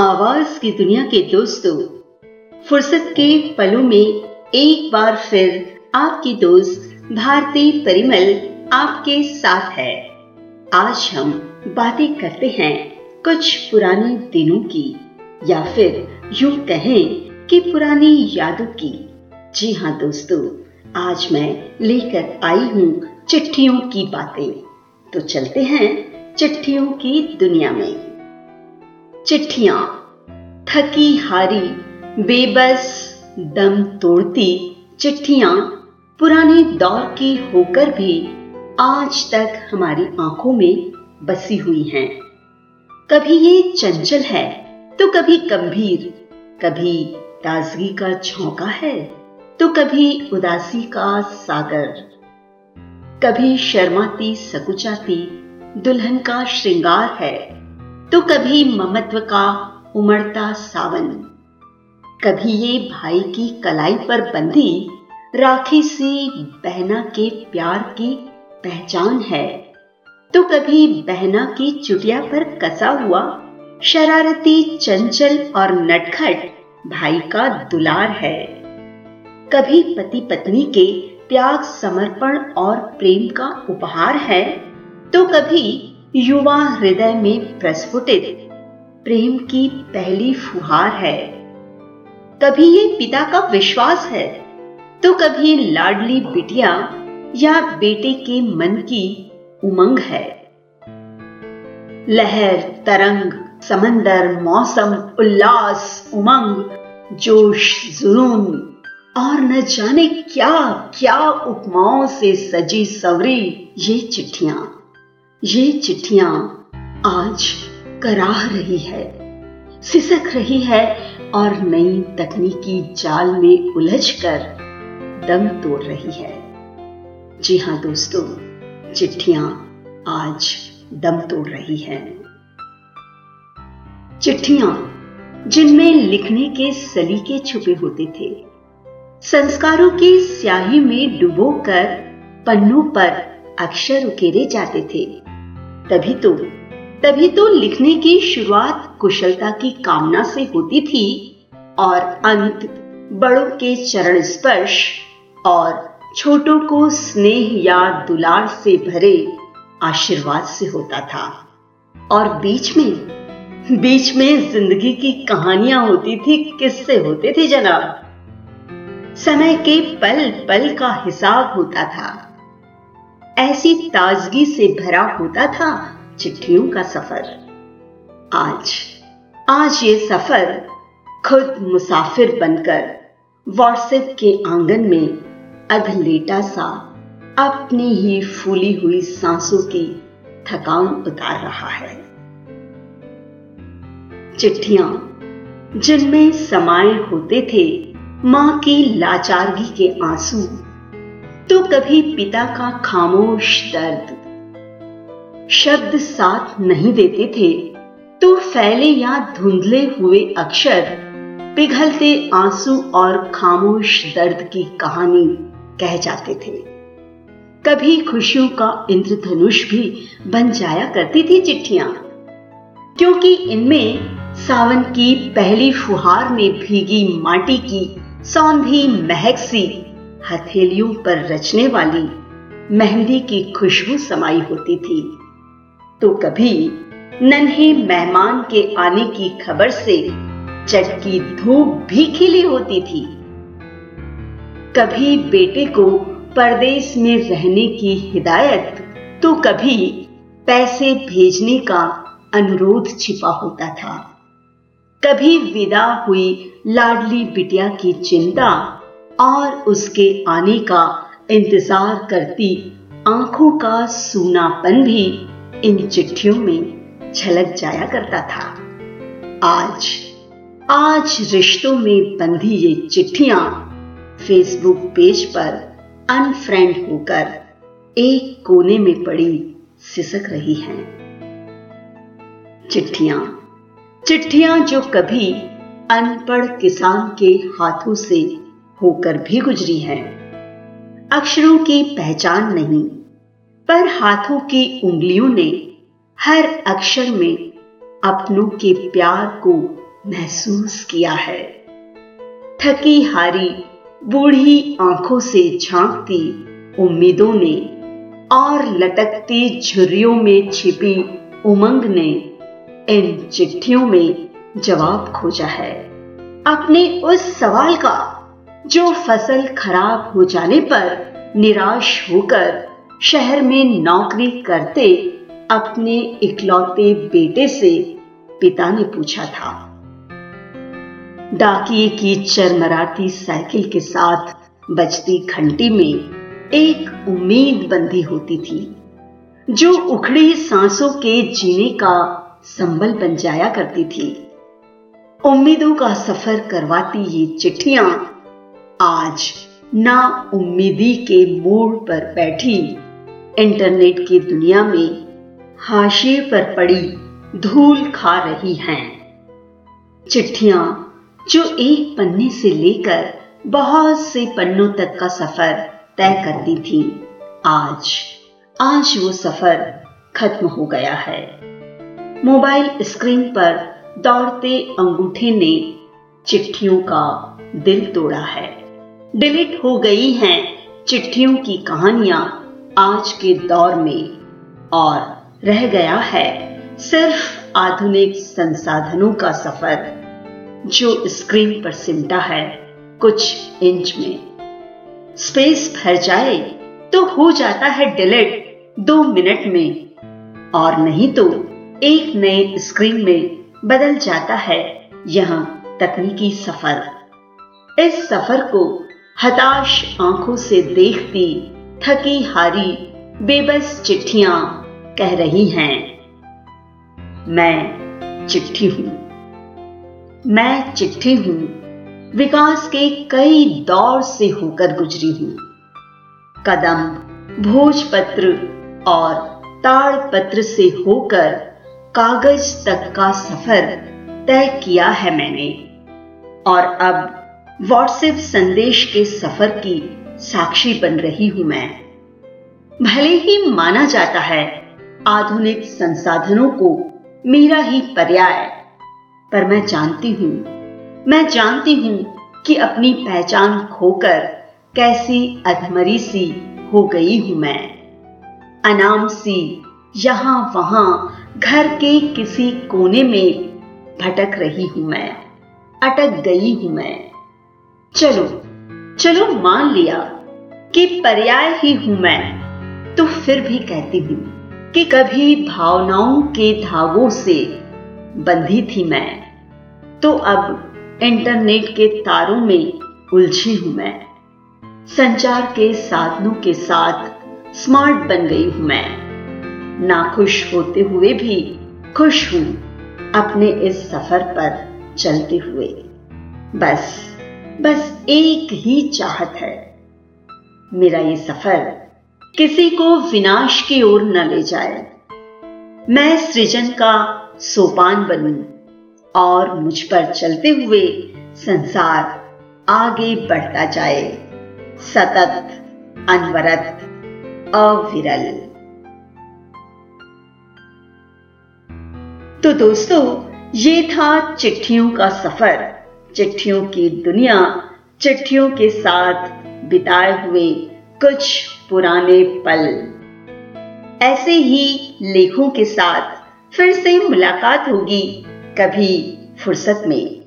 आवाज़ की दुनिया के दोस्तों, फुर्सत के पलों में एक बार फिर आपकी दोस्त भारती परिमल आपके साथ है। आज हम बातें करते हैं कुछ पुराने दिनों की, या फिर यूँ कहें कि पुरानी यादों की। जी हाँ दोस्तों, आज मैं लेकर आई हूँ चिट्ठियों की बातें। तो चलते हैं चिट्ठियों की दुनिया में। चिट्ठियाँ। थकी हारी, बेबस, दम तोड़ती चिट्ठियाँ। पुराने दौर की होकर भी आज तक हमारी आँखों में बसी हुई हैं। कभी ये चंचल है तो कभी गंभीर। कभी ताजगी का झोंका है तो कभी उदासी का सागर। कभी शर्माती, सकुचाती दुल्हन का श्रृंगार है तो कभी ममत्व का उमड़ता सावन। कभी ये भाई की कलाई पर बंधी राखी सी बहना के प्यार की पहचान है। तो कभी बहना की चुटिया पर कसा हुआ, शरारती चंचल और नटखट भाई का दुलार है। कभी पति पत्नी के त्याग समर्पण और प्रेम का उपहार है। तो कभी युवा हृदय में प्रस्फुटित। प्रेम की पहली फुहार है। कभी ये पिता का विश्वास है। तो कभी लाडली बिटिया या बेटे के मन की उमंग है। लहर, तरंग, समंदर, मौसम, उल्लास, उमंग, जोश, जुनून, और न जाने क्या क्या उपमाओं से सजी सवरी ये चिट्ठियाँ। ये चिट्ठियाँ आज कराह रही है, सिसक रही है और नई तकनीकी जाल में उलझकर दम तोड़ रही है। जी हाँ दोस्तों, चिट्ठियाँ आज दम तोड़ रही है। चिट्ठियाँ जिनमें लिखने के सलीके छुपे होते थे, संस्कारों की स्याही में डुबोकर पन्नों पर अक्षर उकेरे जाते थे। तभी तो तभी तो लिखने की शुरुआत कुशलता की कामना से होती थी और अंत बड़ों के चरण स्पर्श और छोटों को स्नेह या दुलार से भरे आशीर्वाद से होता था। और बीच में बीच में ज़िंदगी की कहानियाँ होती थी, किससे होते थे जनाब? समय के पल पल का हिसाब होता था। ऐसी ताजगी से भरा होता था चिट्ठियों का सफ़र। आज आज ये सफ़र खुद मुसाफिर बनकर व्हाट्सएप के आँगन में अध लेटा सा अपनी ही फूली हुई सांसों की थकान उतार रहा है। चिट्ठियाँ, जिनमें समाये होते थे माँ की लाचारगी के आँसू तो कभी पिता का खामोश दर्द। शब्द साथ नहीं देते थे तो फैले या धुंधले हुए अक्षर, पिघलते आँसू और खामोश दर्द की कहानी कह जाते थे। कभी खुशियों का इंद्रधनुष भी बन जाया करती थी चिट्ठियाँ, क्योंकि इनमें सावन की पहली फुहार में भीगी माटी की सौंधी महक सी हथेलियों पर रचने वाली मेहंदी की खुशबू समाई होती थी। तो कभी नन्हे मेहमान के आने की खबर से चटकी धूप भी खिली होती थी। कभी बेटे को परदेश में रहने की हिदायत तो कभी पैसे भेजने का अनुरोध छिपा होता था। कभी विदा हुई लाडली बिटिया की चिंता और उसके आने का इंतज़ार करती आँखों का सूनापन भी इन चिट्ठियों में झलक जाया करता था। आज आज रिश्तों में बंधी ये चिट्ठियाँ फेसबुक पेज पर अनफ्रेंड होकर एक कोने में पड़ी सिसक रही हैं। चिट्ठियाँ चिट्ठियाँ जो कभी अनपढ़ किसान के हाथों से होकर भी गुजरी हैं। अक्षरों की पहचान नहीं, पर हाथों की उंगलियों ने हर अक्षर में अपनों के प्यार को महसूस किया है। थकी हारी, बूढ़ी आँखों से झांकती उम्मीदों ने और लटकती झुर्रियों में छिपी उमंग ने इन चिट्ठियों में जवाब खोजा है। अपने उस सवाल का जो फ़सल खराब हो जाने पर निराश होकर शहर में नौकरी करते अपने इकलौते बेटे से पिता ने पूछा था। डाकिए की चरमराती साइकिल के साथ बजती घंटी में एक उम्मीद बंधी होती थी, जो उखड़ी सांसों के जीने का संबल बन जाया करती थी। उम्मीदों का सफ़र करवाती ये चिट्ठियाँ आज ना उम्मीदी के मोड़ पर बैठी इंटरनेट की दुनिया में हाशिए पर पड़ी धूल खा रही हैं। चिट्ठियाँ जो एक पन्ने से लेकर बहुत से पन्नों तक का सफ़र तय करती थी। आज आज वो सफ़र खत्म हो गया है। मोबाइल स्क्रीन पर दौड़ते अंगूठे ने चिट्ठियों का दिल तोड़ा है। डिलीट हो गई हैं चिट्ठियों की कहानियाँ आज के दौर में। और रह गया है सिर्फ़ आधुनिक संसाधनों का सफ़र, जो स्क्रीन पर सिमटा है कुछ इंच में। स्पेस भर जाए तो हो जाता है डिलीट दो मिनट में। और नहीं तो एक नए स्क्रीन में बदल जाता है यहाँ तकनीकी सफ़र। इस सफ़र को हताश आँखों से देखती थकी हारी बेबस चिट्ठियाँ कह रही हैं। मैं चिट्ठी हूँ। मैं चिट्ठी हूँ। विकास के कई दौर से होकर गुजरी हूँ। कदम, भोजपत्र और ताड़पत्र से होकर कागज़ तक का सफ़र तय किया है मैंने। और अब व्हाट्सएप संदेश के सफ़र की साक्षी बन रही हूँ मैं? भले ही माना जाता है आधुनिक संसाधनों को मेरा ही पर्याय पर मैं जानती हूँ, मैं जानती हूँ कि अपनी पहचान खोकर कैसी अधमरी सी हो गई हूँ मैं। अनाम सी यहाँ वहाँ घर के किसी कोने में भटक रही हूँ मैं, अटक गई हूँ मैं। चलो चलो मान लिया कि पर्याय ही हूँ मैं तो फिर भी कहती हूँ कि कभी भावनाओं के धागों से बंधी थी मैं तो अब इंटरनेट के तारों में उलझी हूँ मैं, संचार के साधनों के साथ स्मार्ट बन गई हूँ मैं। नाखुश होते हुए भी खुश हूँ अपने इस सफ़र पर चलते हुए। बस। बस एक ही चाहत है। मेरा ये सफ़र किसी को विनाश की ओर न ले जाए। मैं सृजन का सोपान बनूं और मुझ पर चलते हुए संसार आगे बढ़ता जाए। सतत, अनवरत, अविरल। तो दोस्तों, ये था चिट्ठियों का सफ़र। चिट्ठियों की दुनिया, चिट्ठियों के साथ बिताए हुए कुछ पुराने पल। ऐसे ही लेखों के साथ फिर से मुलाकात होगी कभी फुर्सत में।